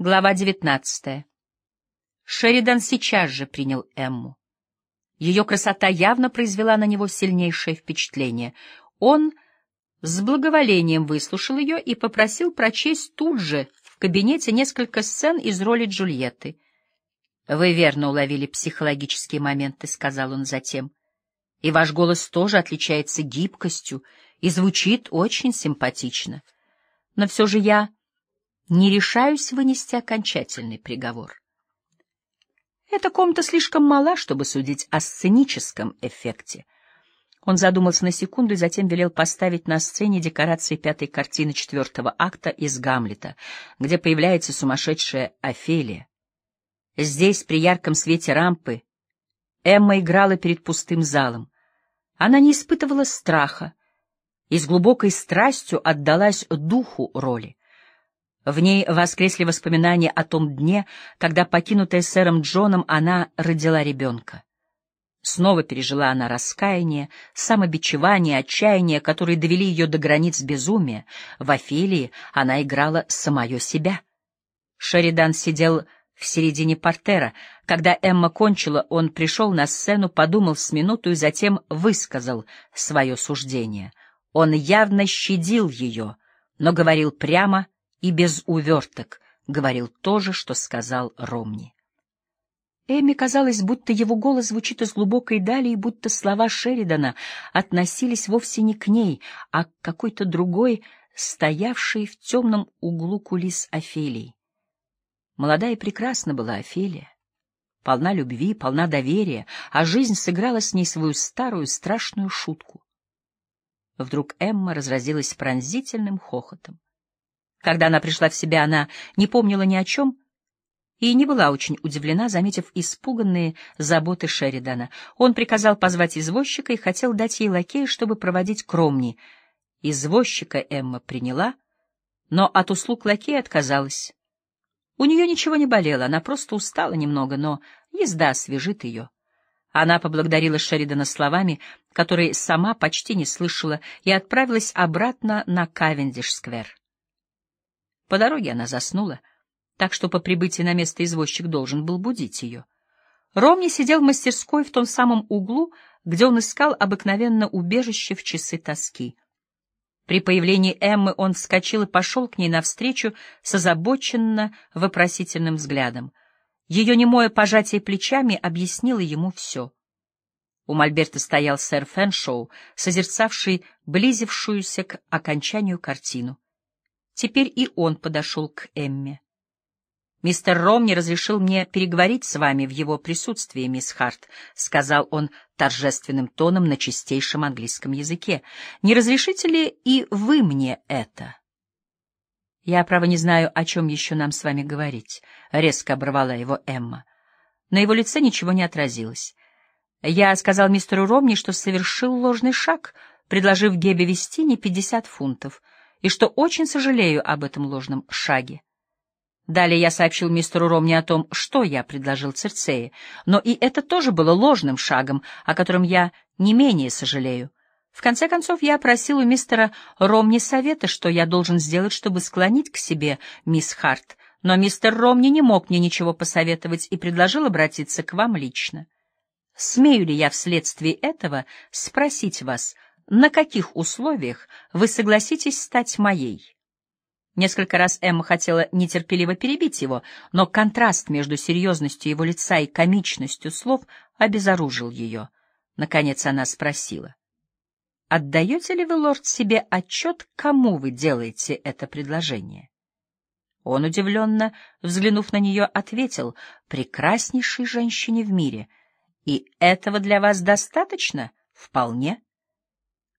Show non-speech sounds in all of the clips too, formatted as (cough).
Глава девятнадцатая. Шеридан сейчас же принял Эмму. Ее красота явно произвела на него сильнейшее впечатление. Он с благоволением выслушал ее и попросил прочесть тут же в кабинете несколько сцен из роли Джульетты. «Вы верно уловили психологические моменты», — сказал он затем. «И ваш голос тоже отличается гибкостью и звучит очень симпатично. Но все же я не решаюсь вынести окончательный приговор. Эта комната слишком мала, чтобы судить о сценическом эффекте. Он задумался на секунду и затем велел поставить на сцене декорации пятой картины четвертого акта из «Гамлета», где появляется сумасшедшая Офелия. Здесь, при ярком свете рампы, Эмма играла перед пустым залом. Она не испытывала страха и с глубокой страстью отдалась духу роли. В ней воскресли воспоминания о том дне, когда, покинутая сэром Джоном, она родила ребенка. Снова пережила она раскаяние, самобичевание, отчаяние, которые довели ее до границ безумия. В Офелии она играла самое себя. Шеридан сидел в середине портера. Когда Эмма кончила, он пришел на сцену, подумал с минуту и затем высказал свое суждение. Он явно щадил ее, но говорил прямо — и без уверток говорил то же, что сказал Ромни. Эми казалось, будто его голос звучит из глубокой дали, и будто слова Шеридана относились вовсе не к ней, а к какой-то другой, стоявшей в темном углу кулис Офелии. Молодая и прекрасна была Офелия, полна любви, полна доверия, а жизнь сыграла с ней свою старую страшную шутку. Вдруг Эмма разразилась пронзительным хохотом. Когда она пришла в себя, она не помнила ни о чем и не была очень удивлена, заметив испуганные заботы Шеридана. Он приказал позвать извозчика и хотел дать ей лакея, чтобы проводить Кромни. Извозчика Эмма приняла, но от услуг лакея отказалась. У нее ничего не болело, она просто устала немного, но езда освежит ее. Она поблагодарила Шеридана словами, которые сама почти не слышала, и отправилась обратно на Кавендиш-сквер. По дороге она заснула, так что по прибытии на место извозчик должен был будить ее. Ромни сидел в мастерской в том самом углу, где он искал обыкновенно убежище в часы тоски. При появлении Эммы он вскочил и пошел к ней навстречу с озабоченно вопросительным взглядом. Ее немое пожатие плечами объяснило ему все. У Мольберта стоял сэр Фэншоу, созерцавший близившуюся к окончанию картину. Теперь и он подошел к Эмме. «Мистер Ромни разрешил мне переговорить с вами в его присутствии, мисс Харт», — сказал он торжественным тоном на чистейшем английском языке. «Не разрешите ли и вы мне это?» «Я, право, не знаю, о чем еще нам с вами говорить», — резко оборвала его Эмма. На его лице ничего не отразилось. «Я сказал мистеру Ромни, что совершил ложный шаг, предложив Гебе вести не пятьдесят фунтов» и что очень сожалею об этом ложном шаге. Далее я сообщил мистеру Ромни о том, что я предложил Церцее, но и это тоже было ложным шагом, о котором я не менее сожалею. В конце концов, я просил у мистера Ромни совета, что я должен сделать, чтобы склонить к себе мисс Харт, но мистер Ромни не мог мне ничего посоветовать и предложил обратиться к вам лично. Смею ли я вследствие этого спросить вас, — на каких условиях вы согласитесь стать моей? Несколько раз Эмма хотела нетерпеливо перебить его, но контраст между серьезностью его лица и комичностью слов обезоружил ее. Наконец она спросила. — Отдаете ли вы, лорд, себе отчет, кому вы делаете это предложение? Он удивленно, взглянув на нее, ответил, — прекраснейшей женщине в мире. И этого для вас достаточно? Вполне.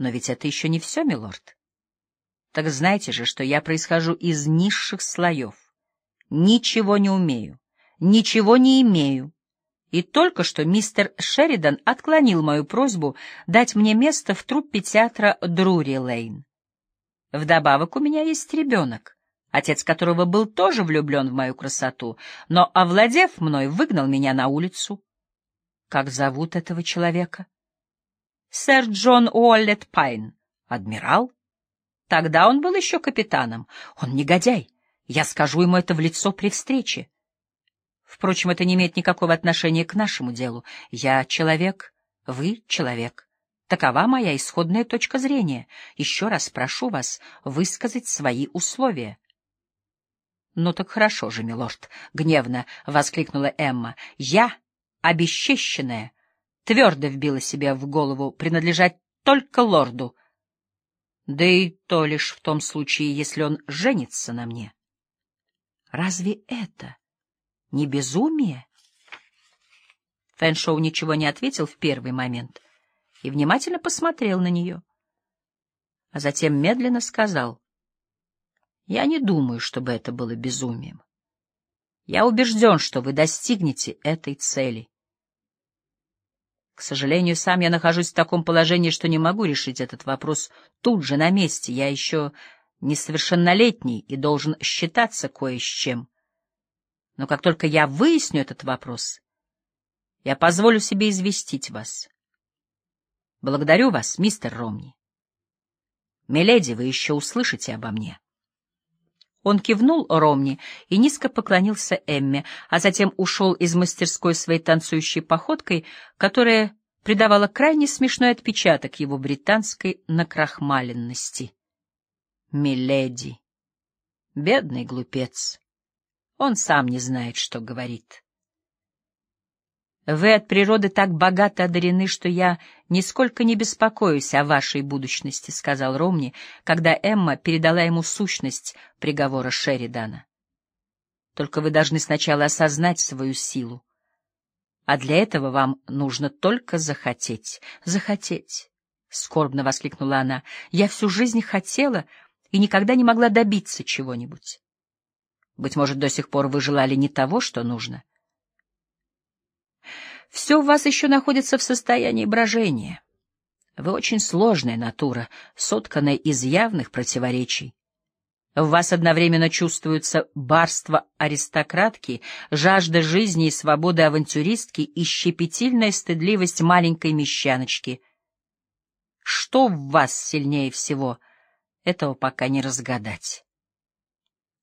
Но ведь это еще не все, милорд. Так знаете же, что я происхожу из низших слоев. Ничего не умею, ничего не имею. И только что мистер Шеридан отклонил мою просьбу дать мне место в труппе театра Друри-Лейн. Вдобавок у меня есть ребенок, отец которого был тоже влюблен в мою красоту, но, овладев мной, выгнал меня на улицу. Как зовут этого человека? Сэр Джон Уоллет Пайн. Адмирал? Тогда он был еще капитаном. Он негодяй Я скажу ему это в лицо при встрече. Впрочем, это не имеет никакого отношения к нашему делу. Я человек, вы человек. Такова моя исходная точка зрения. Еще раз прошу вас высказать свои условия. — Ну так хорошо же, милорд, — гневно воскликнула Эмма. — Я, обесчещенная, твердо вбила себе в голову принадлежать только лорду, да и то лишь в том случае, если он женится на мне. — Разве это не безумие? Фэншоу ничего не ответил в первый момент и внимательно посмотрел на нее, а затем медленно сказал, «Я не думаю, чтобы это было безумием. Я убежден, что вы достигнете этой цели. К сожалению, сам я нахожусь в таком положении, что не могу решить этот вопрос тут же, на месте. Я еще несовершеннолетний и должен считаться кое с чем. Но как только я выясню этот вопрос, я позволю себе известить вас. Благодарю вас, мистер Ромни. Миледи, вы еще услышите обо мне. Он кивнул Ромни и низко поклонился Эмме, а затем ушел из мастерской своей танцующей походкой, которая придавала крайне смешной отпечаток его британской накрахмаленности. Миледи. Бедный глупец. Он сам не знает, что говорит. Вы от природы так богато одарены, что я нисколько не беспокоюсь о вашей будущности, — сказал Ромни, когда Эмма передала ему сущность приговора Шеридана. Только вы должны сначала осознать свою силу. А для этого вам нужно только захотеть. Захотеть! — скорбно воскликнула она. — Я всю жизнь хотела и никогда не могла добиться чего-нибудь. Быть может, до сих пор вы желали не того, что нужно. Все в вас еще находится в состоянии брожения. Вы очень сложная натура, сотканная из явных противоречий. В вас одновременно чувствуется барство аристократки, жажда жизни и свободы авантюристки и щепетильная стыдливость маленькой мещаночки. Что в вас сильнее всего — этого пока не разгадать.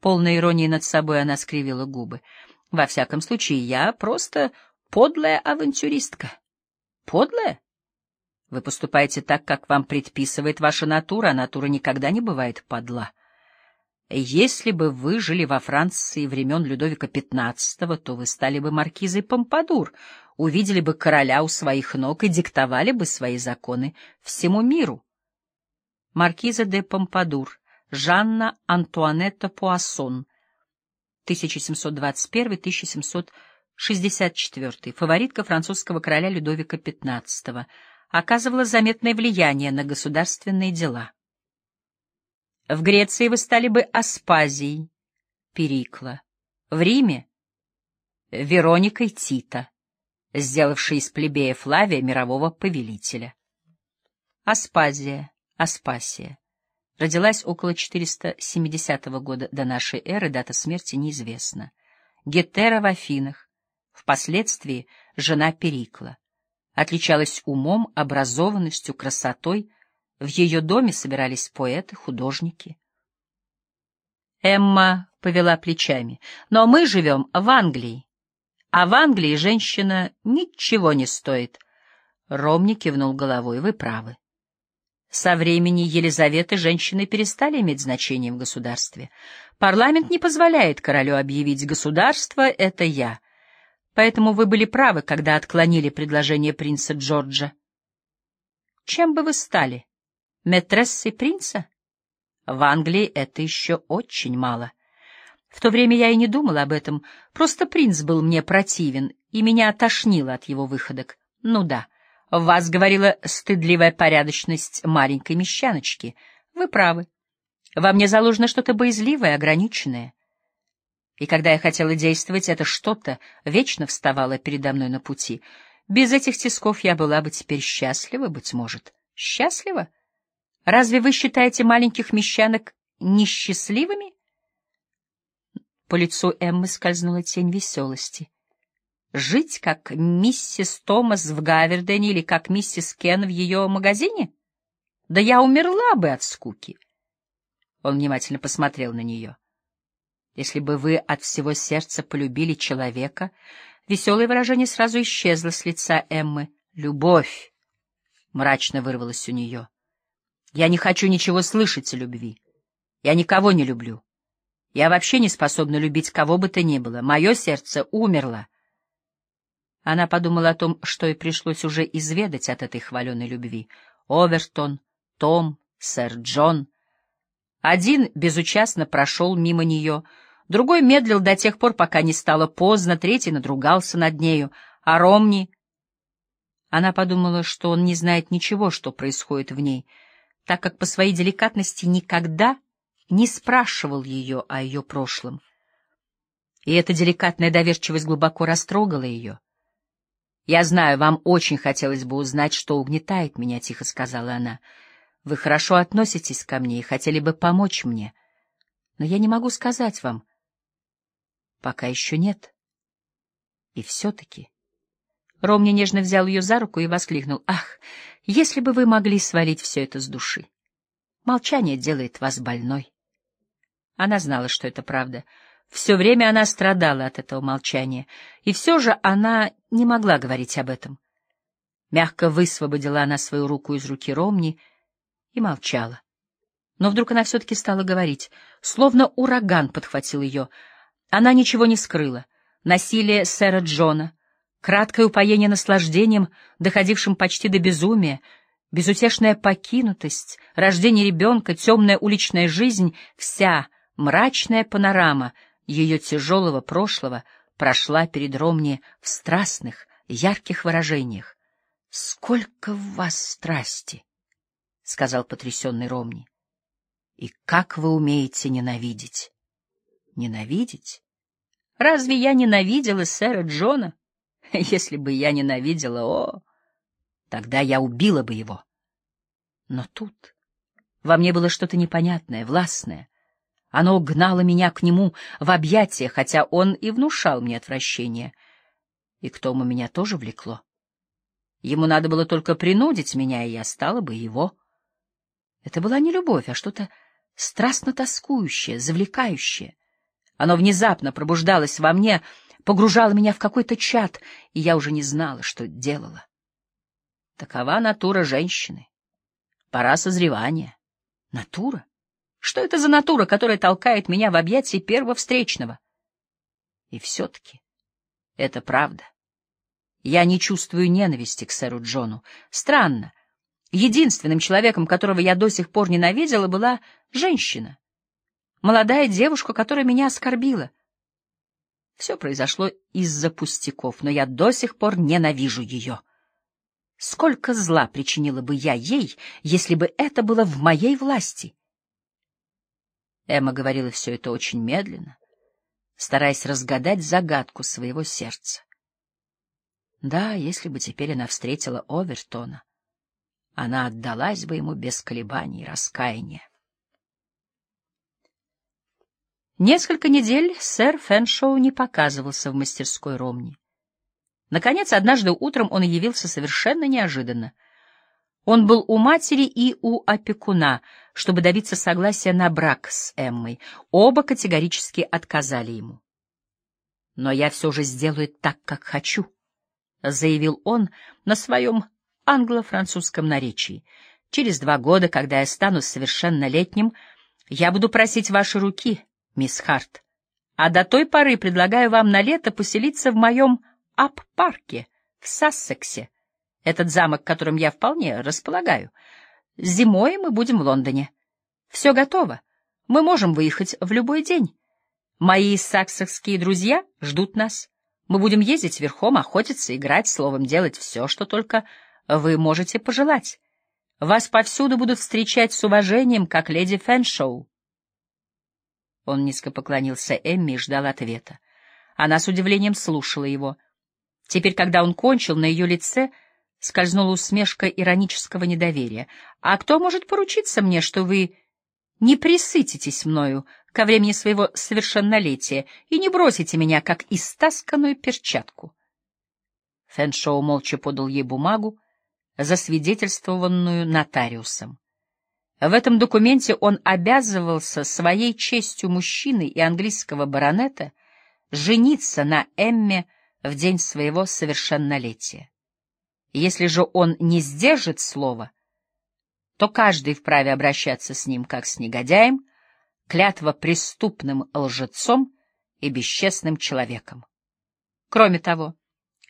Полной иронии над собой она скривила губы. Во всяком случае, я просто подлая авантюристка. Подлая? Вы поступаете так, как вам предписывает ваша натура, а натура никогда не бывает подла. Если бы вы жили во Франции времен Людовика XV, то вы стали бы маркизой Помпадур, увидели бы короля у своих ног и диктовали бы свои законы всему миру маркиза де Помпадур, Жанна Антуанетта Пуассон, 1721-1764, фаворитка французского короля Людовика XV, оказывала заметное влияние на государственные дела. В Греции вы стали бы Аспазией, Перикла, в Риме — Вероникой Тита, сделавшей из плебея Флавия мирового повелителя. Аспазия Аспасия. Родилась около 470 года до нашей эры, дата смерти неизвестна. Гетера в Афинах, впоследствии жена Перикла. Отличалась умом, образованностью, красотой. В ее доме собирались поэты, художники. Эмма повела плечами. «Но мы живем в Англии, а в Англии женщина ничего не стоит». Ромни кивнул головой. «Вы правы. Со времени Елизаветы женщины перестали иметь значение в государстве. Парламент не позволяет королю объявить «государство — это я». Поэтому вы были правы, когда отклонили предложение принца Джорджа. Чем бы вы стали? Метрессой принца? В Англии это еще очень мало. В то время я и не думал об этом, просто принц был мне противен, и меня тошнило от его выходок. Ну да. В вас говорила стыдливая порядочность маленькой мещаночки. Вы правы. Во мне заложено что-то боязливое, ограниченное. И когда я хотела действовать, это что-то вечно вставало передо мной на пути. Без этих тисков я была бы теперь счастлива, быть может. Счастлива? Разве вы считаете маленьких мещанок несчастливыми? По лицу Эммы скользнула тень веселости. Жить как миссис Томас в Гавердене или как миссис Кен в ее магазине? Да я умерла бы от скуки. Он внимательно посмотрел на нее. Если бы вы от всего сердца полюбили человека, веселое выражение сразу исчезло с лица Эммы. «Любовь!» — мрачно вырвалось у нее. «Я не хочу ничего слышать о любви. Я никого не люблю. Я вообще не способна любить кого бы то ни было. Мое сердце умерло». Она подумала о том, что и пришлось уже изведать от этой хваленой любви. Овертон, Том, сэр Джон. Один безучастно прошел мимо нее, другой медлил до тех пор, пока не стало поздно, третий надругался над нею, а Ромни... Она подумала, что он не знает ничего, что происходит в ней, так как по своей деликатности никогда не спрашивал ее о ее прошлом. И эта деликатная доверчивость глубоко растрогала ее. «Я знаю, вам очень хотелось бы узнать, что угнетает меня», — тихо сказала она. Вы хорошо относитесь ко мне и хотели бы помочь мне, но я не могу сказать вам. Пока еще нет. И все-таки... Ромни нежно взял ее за руку и воскликнул. «Ах, если бы вы могли свалить все это с души! Молчание делает вас больной». Она знала, что это правда. Все время она страдала от этого молчания, и все же она не могла говорить об этом. Мягко высвободила она свою руку из руки Ромни и молчала. Но вдруг она все-таки стала говорить, словно ураган подхватил ее. Она ничего не скрыла. Насилие сэра Джона, краткое упоение наслаждением, доходившим почти до безумия, безутешная покинутость, рождение ребенка, темная уличная жизнь, вся мрачная панорама ее тяжелого прошлого прошла перед Ромни в страстных, ярких выражениях. Сколько в вас страсти! — сказал потрясенный Ромни. — И как вы умеете ненавидеть? — Ненавидеть? Разве я ненавидела сэра Джона? (laughs) Если бы я ненавидела, о, тогда я убила бы его. Но тут во мне было что-то непонятное, властное. Оно гнало меня к нему в объятия, хотя он и внушал мне отвращение. И к тому меня тоже влекло. Ему надо было только принудить меня, и я стала бы его. Это была не любовь, а что-то страстно тоскующее, завлекающее. Оно внезапно пробуждалось во мне, погружало меня в какой-то чад, и я уже не знала, что делала. Такова натура женщины. Пора созревания. Натура? Что это за натура, которая толкает меня в объятия первого встречного? И все-таки это правда. Я не чувствую ненависти к сэру Джону. Странно, Единственным человеком, которого я до сих пор ненавидела, была женщина. Молодая девушка, которая меня оскорбила. Все произошло из-за пустяков, но я до сих пор ненавижу ее. Сколько зла причинила бы я ей, если бы это было в моей власти? Эмма говорила все это очень медленно, стараясь разгадать загадку своего сердца. Да, если бы теперь она встретила Овертона, она отдалась бы ему без колебаний и раскаяния. Несколько недель сэр Фэншоу не показывался в мастерской Ромни. Наконец, однажды утром он явился совершенно неожиданно. Он был у матери и у опекуна, чтобы добиться согласия на брак с Эммой. Оба категорически отказали ему. «Но я все же сделаю так, как хочу», — заявил он на своем англо-французском наречии. Через два года, когда я стану совершеннолетним, я буду просить ваши руки, мисс Харт. А до той поры предлагаю вам на лето поселиться в моем ап-парке в Сассексе. Этот замок, которым я вполне располагаю. Зимой мы будем в Лондоне. Все готово. Мы можем выехать в любой день. Мои саксовские друзья ждут нас. Мы будем ездить верхом, охотиться, играть, словом, делать все, что только вы можете пожелать. Вас повсюду будут встречать с уважением, как леди Фэншоу. Он низко поклонился Эмми и ждал ответа. Она с удивлением слушала его. Теперь, когда он кончил, на ее лице скользнула усмешка иронического недоверия. «А кто может поручиться мне, что вы не присытитесь мною ко времени своего совершеннолетия и не бросите меня, как истасканную перчатку?» Фэншоу молча подал ей бумагу, засвидетельствованную нотариусом. В этом документе он обязывался своей честью мужчины и английского баронета жениться на Эмме в день своего совершеннолетия. Если же он не сдержит слова, то каждый вправе обращаться с ним как с негодяем, клятва преступным лжецом и бесчестным человеком. Кроме того,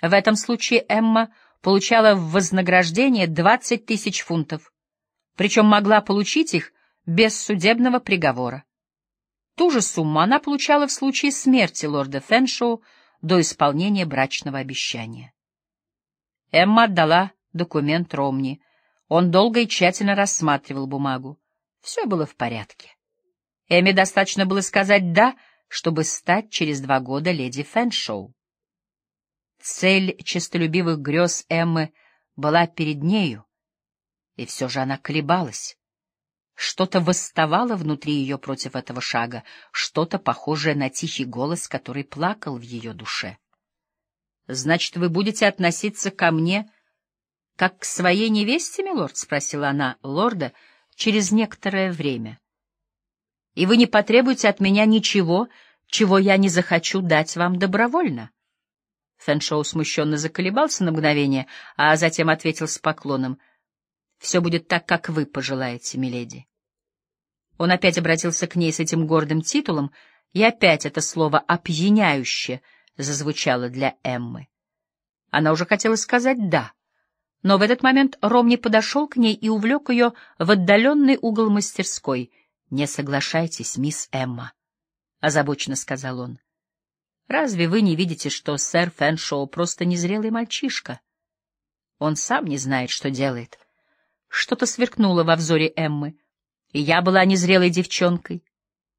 в этом случае Эмма получала в вознаграждение 20 тысяч фунтов, причем могла получить их без судебного приговора. Ту же сумму она получала в случае смерти лорда Фэншоу до исполнения брачного обещания. Эмма отдала документ Ромни. Он долго и тщательно рассматривал бумагу. Все было в порядке. Эмме достаточно было сказать «да», чтобы стать через два года леди Фэншоу. Цель честолюбивых грез Эммы была перед нею, и все же она колебалась. Что-то восставало внутри ее против этого шага, что-то похожее на тихий голос, который плакал в ее душе. — Значит, вы будете относиться ко мне как к своей невесте, милорд? — спросила она лорда через некоторое время. — И вы не потребуете от меня ничего, чего я не захочу дать вам добровольно? Фэншоу смущенно заколебался на мгновение, а затем ответил с поклоном — все будет так, как вы пожелаете, миледи. Он опять обратился к ней с этим гордым титулом, и опять это слово «опьяняюще» зазвучало для Эммы. Она уже хотела сказать «да», но в этот момент Ромни подошел к ней и увлек ее в отдаленный угол мастерской. «Не соглашайтесь, мисс Эмма», — озабоченно сказал он. «Разве вы не видите, что сэр Фэншоу просто незрелый мальчишка? Он сам не знает, что делает». Что-то сверкнуло во взоре Эммы. И я была незрелой девчонкой,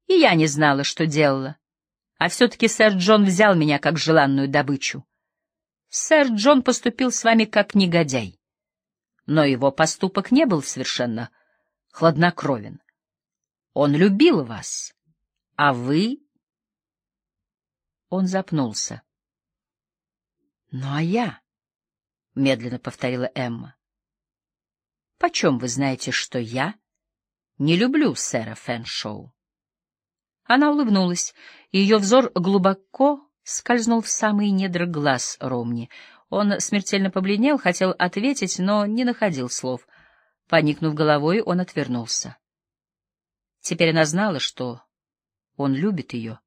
и я не знала, что делала. А все-таки сэр Джон взял меня как желанную добычу. Сэр Джон поступил с вами как негодяй. Но его поступок не был совершенно хладнокровен. Он любил вас, а вы... Он запнулся. — Ну а я? — медленно повторила Эмма. Почем вы знаете, что я не люблю сэра Фэншоу? Она улыбнулась, и ее взор глубоко скользнул в самые недра глаз Ромни. Он смертельно побледнел, хотел ответить, но не находил слов. Поникнув головой, он отвернулся. Теперь она знала, что он любит ее,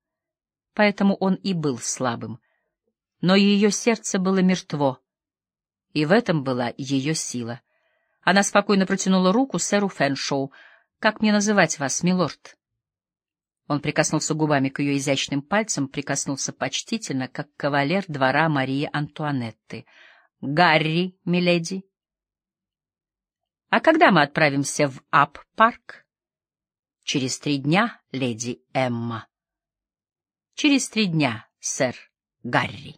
поэтому он и был слабым. Но ее сердце было мертво, и в этом была ее сила. Она спокойно протянула руку сэру Фэншоу. «Как мне называть вас, милорд?» Он прикоснулся губами к ее изящным пальцам, прикоснулся почтительно, как кавалер двора Марии Антуанетты. «Гарри, миледи!» «А когда мы отправимся в Ап-парк?» «Через три дня, леди Эмма». «Через три дня, сэр Гарри».